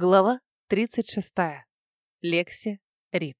Глава 36. Лекси Рид.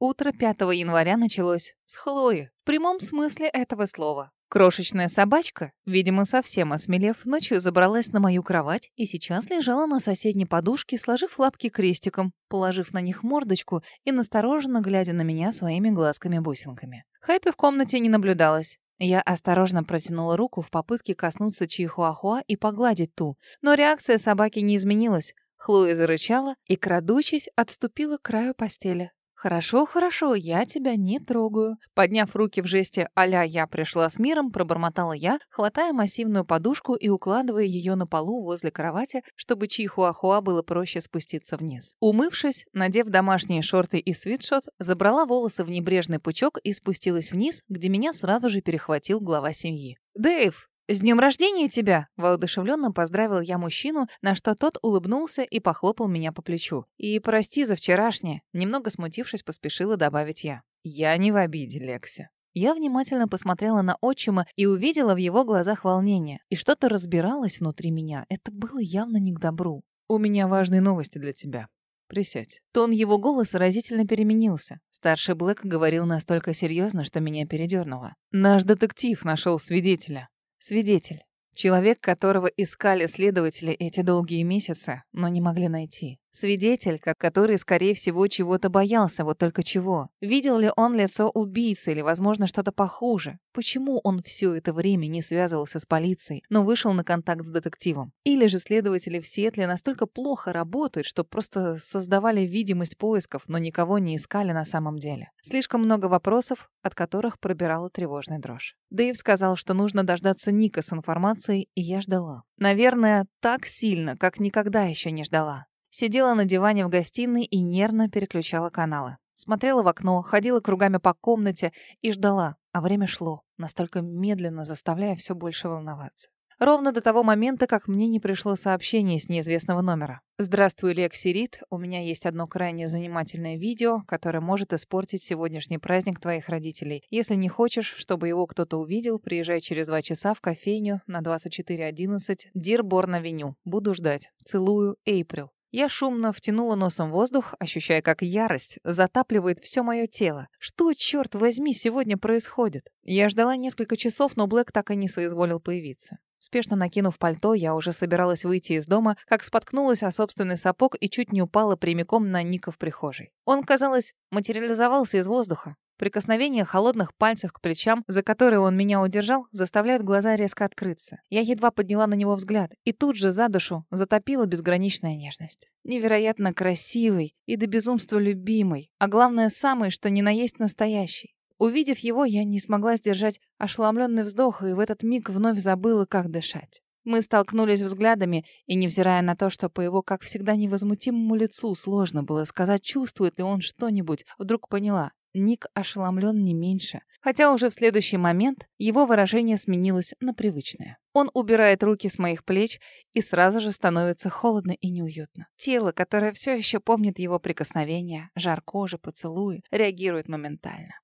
Утро 5 января началось с Хлои, в прямом смысле этого слова. Крошечная собачка, видимо, совсем осмелев, ночью забралась на мою кровать и сейчас лежала на соседней подушке, сложив лапки крестиком, положив на них мордочку и настороженно глядя на меня своими глазками-бусинками. Хэппи в комнате не наблюдалось. Я осторожно протянула руку в попытке коснуться Чихуахуа и погладить ту, но реакция собаки не изменилась. Хлоя зарычала и, крадучись, отступила к краю постели. «Хорошо, хорошо, я тебя не трогаю». Подняв руки в жесте «Аля, я пришла с миром», пробормотала я, хватая массивную подушку и укладывая ее на полу возле кровати, чтобы Чихуахуа было проще спуститься вниз. Умывшись, надев домашние шорты и свитшот, забрала волосы в небрежный пучок и спустилась вниз, где меня сразу же перехватил глава семьи. «Дэйв, «С днем рождения тебя!» — воодушевленно поздравил я мужчину, на что тот улыбнулся и похлопал меня по плечу. «И прости за вчерашнее», — немного смутившись, поспешила добавить я. «Я не в обиде, Лекси». Я внимательно посмотрела на отчима и увидела в его глазах волнение. И что-то разбиралось внутри меня. Это было явно не к добру. «У меня важные новости для тебя. Присядь». Тон его голоса разительно переменился. Старший Блэк говорил настолько серьезно, что меня передернуло. «Наш детектив нашел свидетеля. Свидетель. Человек, которого искали следователи эти долгие месяцы, но не могли найти. Свидетель, который, скорее всего, чего-то боялся, вот только чего. Видел ли он лицо убийцы или, возможно, что-то похуже? Почему он все это время не связывался с полицией, но вышел на контакт с детективом? Или же следователи в Сиэтле настолько плохо работают, что просто создавали видимость поисков, но никого не искали на самом деле? Слишком много вопросов, от которых пробирала тревожная дрожь. Дэйв сказал, что нужно дождаться Ника с информацией, и я ждала. Наверное, так сильно, как никогда еще не ждала. Сидела на диване в гостиной и нервно переключала каналы. Смотрела в окно, ходила кругами по комнате и ждала, а время шло, настолько медленно заставляя все больше волноваться. Ровно до того момента, как мне не пришло сообщение с неизвестного номера. «Здравствуй, Лекси Рид. У меня есть одно крайне занимательное видео, которое может испортить сегодняшний праздник твоих родителей. Если не хочешь, чтобы его кто-то увидел, приезжай через два часа в кофейню на 2411 Дирборн-авеню. Буду ждать. Целую, Эйприл». Я шумно втянула носом воздух, ощущая, как ярость затапливает все мое тело. Что, черт возьми, сегодня происходит? Я ждала несколько часов, но Блэк так и не соизволил появиться. Спешно накинув пальто, я уже собиралась выйти из дома, как споткнулась о собственный сапог и чуть не упала прямиком на Ника в прихожей. Он, казалось, материализовался из воздуха. Прикосновение холодных пальцев к плечам, за которые он меня удержал, заставляют глаза резко открыться. Я едва подняла на него взгляд, и тут же за душу затопила безграничная нежность. Невероятно красивый и до безумства любимый, а главное, самый, что ни на есть настоящий. Увидев его, я не смогла сдержать ошеломленный вздох и в этот миг вновь забыла, как дышать. Мы столкнулись взглядами, и, невзирая на то, что по его, как всегда, невозмутимому лицу сложно было сказать, чувствует ли он что-нибудь, вдруг поняла. Ник ошеломлен не меньше, хотя уже в следующий момент его выражение сменилось на привычное. Он убирает руки с моих плеч, и сразу же становится холодно и неуютно. Тело, которое все еще помнит его прикосновения, жар кожи, поцелуи, реагирует моментально.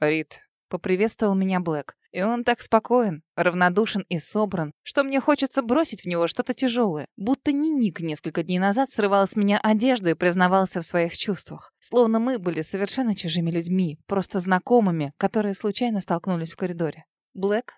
«Рит, Поприветствовал меня Блэк. И он так спокоен, равнодушен и собран, что мне хочется бросить в него что-то тяжелое. Будто не Ник несколько дней назад срывал с меня одежду и признавался в своих чувствах. Словно мы были совершенно чужими людьми, просто знакомыми, которые случайно столкнулись в коридоре. Блэк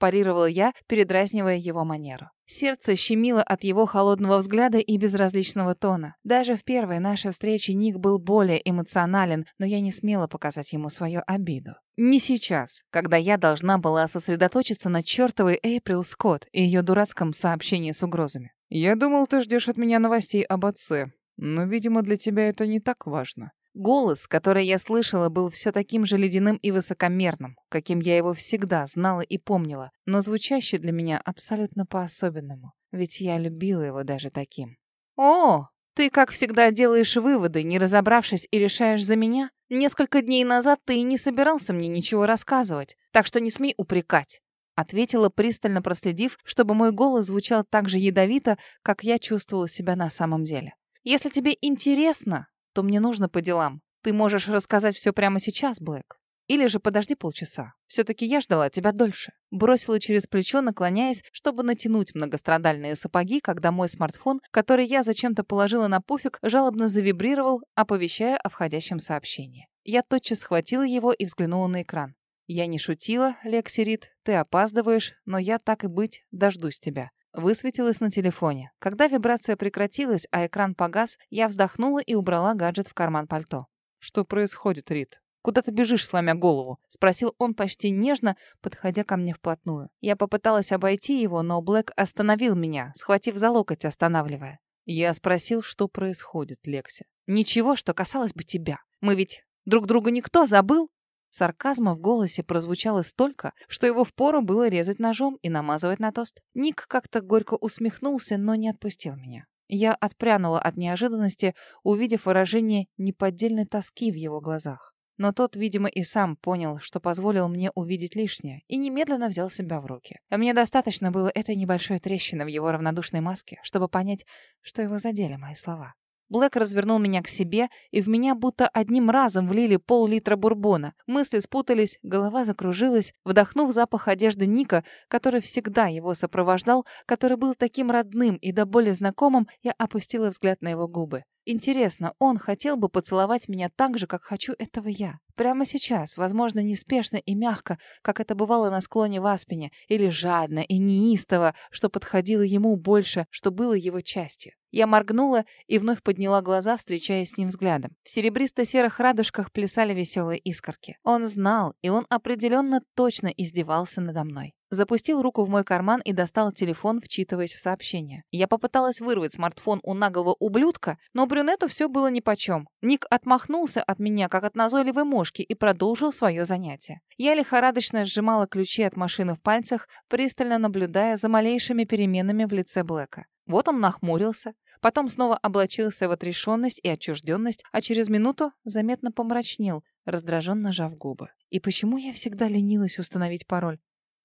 парировала я, передразнивая его манеру. Сердце щемило от его холодного взгляда и безразличного тона. Даже в первой нашей встрече Ник был более эмоционален, но я не смела показать ему свою обиду. Не сейчас, когда я должна была сосредоточиться на чертовой Эйприл Скотт и ее дурацком сообщении с угрозами. «Я думал, ты ждешь от меня новостей об отце, но, видимо, для тебя это не так важно». Голос, который я слышала, был все таким же ледяным и высокомерным, каким я его всегда знала и помнила, но звучащий для меня абсолютно по-особенному, ведь я любила его даже таким. «О, ты, как всегда, делаешь выводы, не разобравшись и решаешь за меня? Несколько дней назад ты и не собирался мне ничего рассказывать, так что не смей упрекать». Ответила, пристально проследив, чтобы мой голос звучал так же ядовито, как я чувствовала себя на самом деле. «Если тебе интересно, то мне нужно по делам. Ты можешь рассказать все прямо сейчас, Блэк. Или же подожди полчаса. Все-таки я ждала тебя дольше. Бросила через плечо, наклоняясь, чтобы натянуть многострадальные сапоги, когда мой смартфон, который я зачем-то положила на пуфик, жалобно завибрировал, оповещая о входящем сообщении. Я тотчас схватила его и взглянула на экран. Я не шутила, Лексирит, ты опаздываешь, но я так и быть дождусь тебя. Высветилось на телефоне. Когда вибрация прекратилась, а экран погас, я вздохнула и убрала гаджет в карман пальто. Что происходит, Рит? «Куда ты бежишь, сломя голову?» — спросил он почти нежно, подходя ко мне вплотную. Я попыталась обойти его, но Блэк остановил меня, схватив за локоть, останавливая. Я спросил, что происходит, Лекси. «Ничего, что касалось бы тебя. Мы ведь друг друга никто забыл?» Сарказма в голосе прозвучало столько, что его впору было резать ножом и намазывать на тост. Ник как-то горько усмехнулся, но не отпустил меня. Я отпрянула от неожиданности, увидев выражение неподдельной тоски в его глазах. Но тот, видимо, и сам понял, что позволил мне увидеть лишнее, и немедленно взял себя в руки. Мне достаточно было этой небольшой трещины в его равнодушной маске, чтобы понять, что его задели мои слова. Блэк развернул меня к себе, и в меня будто одним разом влили пол-литра бурбона. Мысли спутались, голова закружилась. Вдохнув запах одежды Ника, который всегда его сопровождал, который был таким родным и до боли знакомым, я опустила взгляд на его губы. Интересно, он хотел бы поцеловать меня так же, как хочу этого я. Прямо сейчас, возможно, неспешно и мягко, как это бывало на склоне в Аспене, или жадно и неистово, что подходило ему больше, что было его частью. Я моргнула и вновь подняла глаза, встречаясь с ним взглядом. В серебристо-серых радужках плясали веселые искорки. Он знал, и он определенно точно издевался надо мной. Запустил руку в мой карман и достал телефон, вчитываясь в сообщение. Я попыталась вырвать смартфон у наглого ублюдка, но брюнету все было нипочем. Ник отмахнулся от меня, как от назойливой мошки, и продолжил свое занятие. Я лихорадочно сжимала ключи от машины в пальцах, пристально наблюдая за малейшими переменами в лице Блэка. Вот он нахмурился, потом снова облачился в отрешенность и отчужденность, а через минуту заметно помрачнел, раздраженно жав губы. И почему я всегда ленилась установить пароль?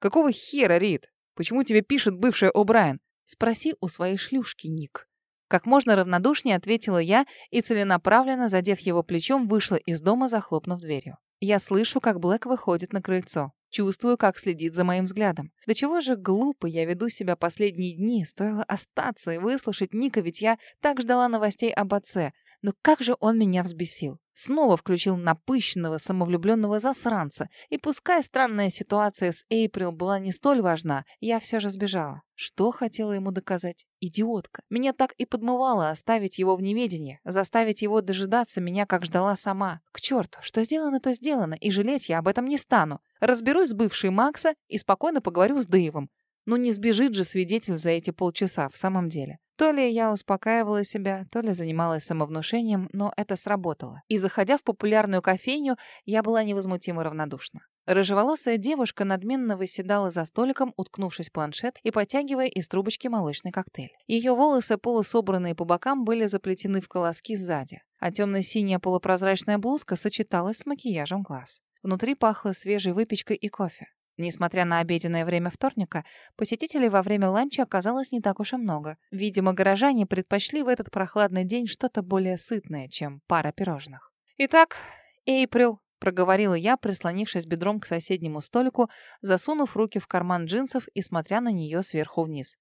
«Какого хера, Рид? Почему тебе пишет бывшая О'Брайен?» «Спроси у своей шлюшки, Ник». Как можно равнодушнее ответила я и целенаправленно, задев его плечом, вышла из дома, захлопнув дверью. Я слышу, как Блэк выходит на крыльцо. Чувствую, как следит за моим взглядом. До чего же глупо я веду себя последние дни. Стоило остаться и выслушать Ника, ведь я так ждала новостей об отце. Но как же он меня взбесил. Снова включил напыщенного, самовлюбленного засранца. И пускай странная ситуация с Эйприл была не столь важна, я все же сбежала. Что хотела ему доказать? Идиотка. Меня так и подмывало оставить его в неведении, заставить его дожидаться меня, как ждала сама. К черту, что сделано, то сделано, и жалеть я об этом не стану. Разберусь с бывшей Макса и спокойно поговорю с Дэйвом. Ну не сбежит же свидетель за эти полчаса в самом деле. То ли я успокаивала себя, то ли занималась самовнушением, но это сработало. И заходя в популярную кофейню, я была невозмутимо равнодушна. Рыжеволосая девушка надменно выседала за столиком, уткнувшись в планшет и потягивая из трубочки молочный коктейль. Ее волосы, полусобранные по бокам, были заплетены в колоски сзади, а темно-синяя полупрозрачная блузка сочеталась с макияжем глаз. Внутри пахло свежей выпечкой и кофе. Несмотря на обеденное время вторника, посетителей во время ланча оказалось не так уж и много. Видимо, горожане предпочли в этот прохладный день что-то более сытное, чем пара пирожных. «Итак, Эйприл», — проговорила я, прислонившись бедром к соседнему столику, засунув руки в карман джинсов и смотря на нее сверху вниз.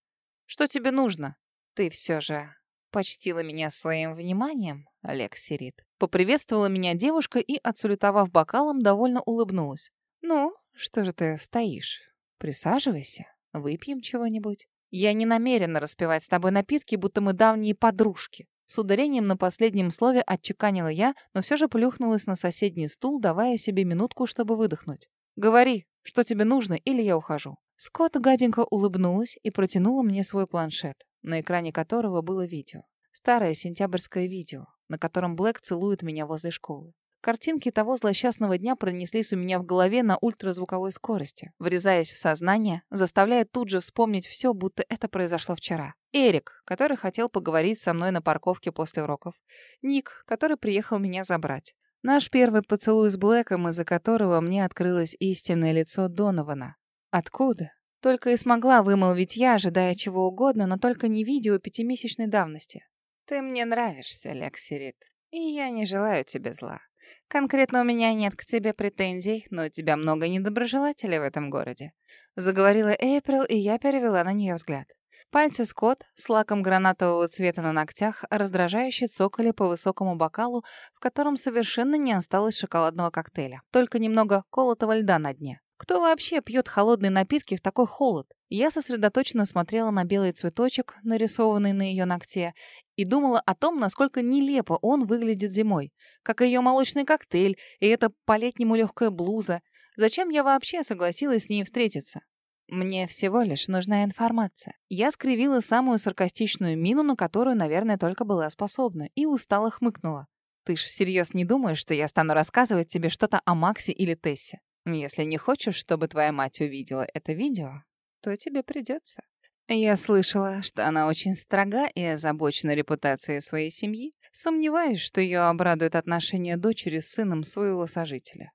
«Что тебе нужно?» «Ты все же почтила меня своим вниманием, Олег Сирит». Поприветствовала меня девушка и, отсулютовав бокалом, довольно улыбнулась. «Ну, что же ты стоишь? Присаживайся, выпьем чего-нибудь. Я не намерена распивать с тобой напитки, будто мы давние подружки. С ударением на последнем слове отчеканила я, но все же плюхнулась на соседний стул, давая себе минутку, чтобы выдохнуть. «Говори, что тебе нужно, или я ухожу». Скотт гаденько улыбнулась и протянула мне свой планшет, на экране которого было видео. Старое сентябрьское видео, на котором Блэк целует меня возле школы. Картинки того злосчастного дня пронеслись у меня в голове на ультразвуковой скорости, врезаясь в сознание, заставляя тут же вспомнить все, будто это произошло вчера. Эрик, который хотел поговорить со мной на парковке после уроков. Ник, который приехал меня забрать. Наш первый поцелуй с Блэком, из-за которого мне открылось истинное лицо Донована. Откуда? Только и смогла вымолвить я, ожидая чего угодно, но только не видео пятимесячной давности. «Ты мне нравишься, Лексирит, и я не желаю тебе зла. Конкретно у меня нет к тебе претензий, но у тебя много недоброжелателей в этом городе. Заговорила Эйприл, и я перевела на нее взгляд. Пальцы Скотт с лаком гранатового цвета на ногтях раздражающе цокали по высокому бокалу, в котором совершенно не осталось шоколадного коктейля. Только немного колотого льда на дне. Кто вообще пьет холодные напитки в такой холод? Я сосредоточенно смотрела на белый цветочек, нарисованный на ее ногте, и думала о том, насколько нелепо он выглядит зимой. Как ее молочный коктейль, и эта по-летнему легкая блуза. Зачем я вообще согласилась с ней встретиться? Мне всего лишь нужна информация. Я скривила самую саркастичную мину, на которую, наверное, только была способна, и устало хмыкнула. Ты ж всерьез не думаешь, что я стану рассказывать тебе что-то о Максе или Тессе? Если не хочешь, чтобы твоя мать увидела это видео, то тебе придется. Я слышала, что она очень строга и озабочена репутацией своей семьи. Сомневаюсь, что ее обрадует отношение дочери с сыном своего сожителя.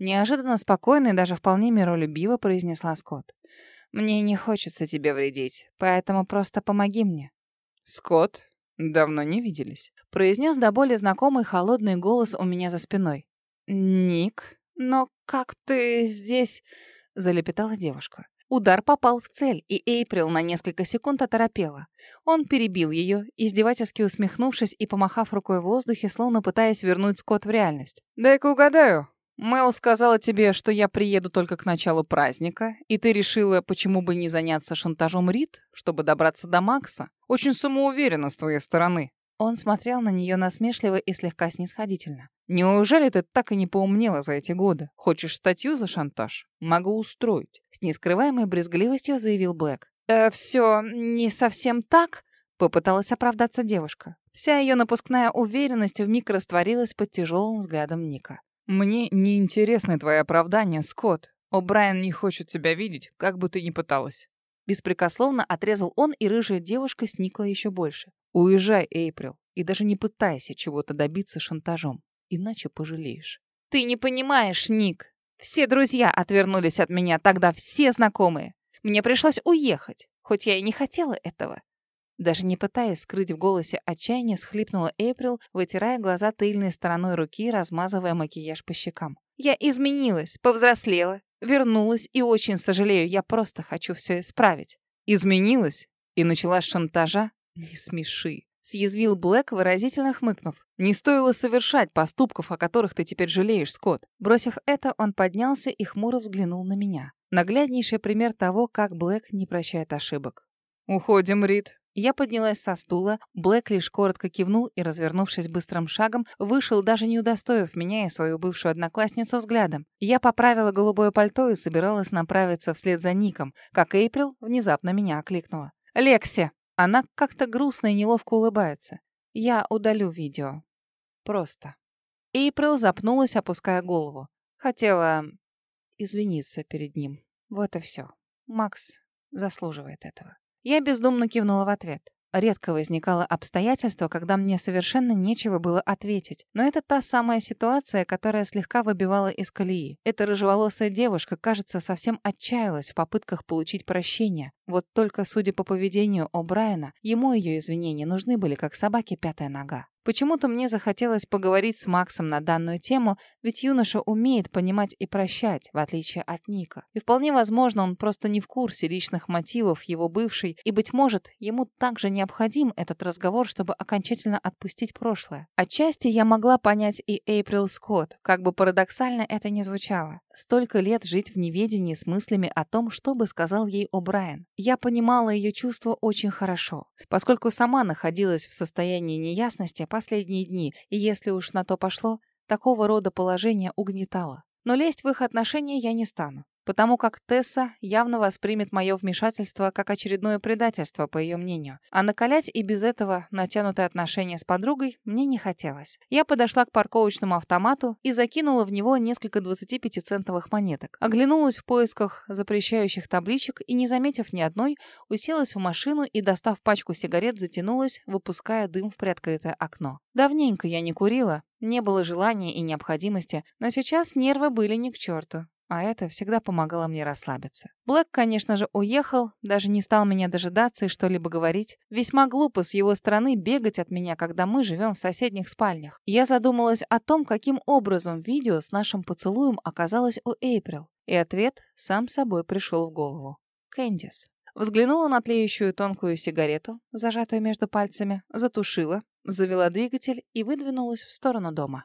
Неожиданно спокойно и даже вполне миролюбиво произнесла Скотт. «Мне не хочется тебе вредить, поэтому просто помоги мне». «Скотт, давно не виделись», — произнес до боли знакомый холодный голос у меня за спиной. «Ник, но как ты здесь?» — залепетала девушка. Удар попал в цель, и Эйприл на несколько секунд оторопела. Он перебил ее, издевательски усмехнувшись и помахав рукой в воздухе, словно пытаясь вернуть Скотт в реальность. «Дай-ка угадаю. Мэл сказала тебе, что я приеду только к началу праздника, и ты решила, почему бы не заняться шантажом Рид, чтобы добраться до Макса? Очень самоуверенно с твоей стороны». Он смотрел на нее насмешливо и слегка снисходительно. «Неужели ты так и не поумнела за эти годы? Хочешь статью за шантаж? Могу устроить», — с нескрываемой брезгливостью заявил Блэк. «Э, «Все не совсем так», — попыталась оправдаться девушка. Вся ее напускная уверенность вмиг растворилась под тяжелым взглядом Ника. «Мне не интересны твои оправдания, Скотт. О'Брайен не хочет тебя видеть, как бы ты ни пыталась». Беспрекословно отрезал он, и рыжая девушка сникла еще больше. «Уезжай, Эйприл, и даже не пытайся чего-то добиться шантажом, иначе пожалеешь». «Ты не понимаешь, Ник. Все друзья отвернулись от меня, тогда все знакомые. Мне пришлось уехать, хоть я и не хотела этого». Даже не пытаясь скрыть в голосе отчаяние, всхлипнула Эйприл, вытирая глаза тыльной стороной руки, размазывая макияж по щекам. «Я изменилась, повзрослела, вернулась и очень сожалею, я просто хочу все исправить». «Изменилась? И начала с шантажа? «Не смеши», — съязвил Блэк, выразительно хмыкнув. «Не стоило совершать поступков, о которых ты теперь жалеешь, Скотт». Бросив это, он поднялся и хмуро взглянул на меня. Нагляднейший пример того, как Блэк не прощает ошибок. «Уходим, Рид». Я поднялась со стула, Блэк лишь коротко кивнул и, развернувшись быстрым шагом, вышел, даже не удостоив меня и свою бывшую одноклассницу взглядом. Я поправила голубое пальто и собиралась направиться вслед за Ником, как Эйприл внезапно меня окликнула. «Лекси!» Она как-то грустно и неловко улыбается. Я удалю видео. Просто. Эйприл запнулась, опуская голову. Хотела извиниться перед ним. Вот и все. Макс заслуживает этого. Я бездумно кивнула в ответ. Редко возникало обстоятельство, когда мне совершенно нечего было ответить. Но это та самая ситуация, которая слегка выбивала из колеи. Эта рыжеволосая девушка, кажется, совсем отчаялась в попытках получить прощение. Вот только, судя по поведению О'Брайена, ему ее извинения нужны были как собаке пятая нога. Почему-то мне захотелось поговорить с Максом на данную тему, ведь юноша умеет понимать и прощать, в отличие от Ника. И вполне возможно, он просто не в курсе личных мотивов его бывшей, и, быть может, ему также необходим этот разговор, чтобы окончательно отпустить прошлое. Отчасти я могла понять и Эйприл Скотт, как бы парадоксально это ни звучало. Столько лет жить в неведении с мыслями о том, что бы сказал ей О'Брайен. Я понимала ее чувства очень хорошо, поскольку сама находилась в состоянии неясности, последние дни, и если уж на то пошло, такого рода положение угнетало. Но лезть в их отношения я не стану потому как Тесса явно воспримет мое вмешательство как очередное предательство, по ее мнению. А накалять и без этого натянутые отношения с подругой мне не хотелось. Я подошла к парковочному автомату и закинула в него несколько 25-центовых монеток. Оглянулась в поисках запрещающих табличек и, не заметив ни одной, уселась в машину и, достав пачку сигарет, затянулась, выпуская дым в приоткрытое окно. Давненько я не курила, не было желания и необходимости, но сейчас нервы были ни к черту. А это всегда помогало мне расслабиться. Блэк, конечно же, уехал, даже не стал меня дожидаться и что-либо говорить. Весьма глупо с его стороны бегать от меня, когда мы живем в соседних спальнях. Я задумалась о том, каким образом видео с нашим поцелуем оказалось у Эйприл, и ответ сам собой пришел в голову. Кэндис. Взглянула на тлеющую тонкую сигарету, зажатую между пальцами, затушила, завела двигатель и выдвинулась в сторону дома.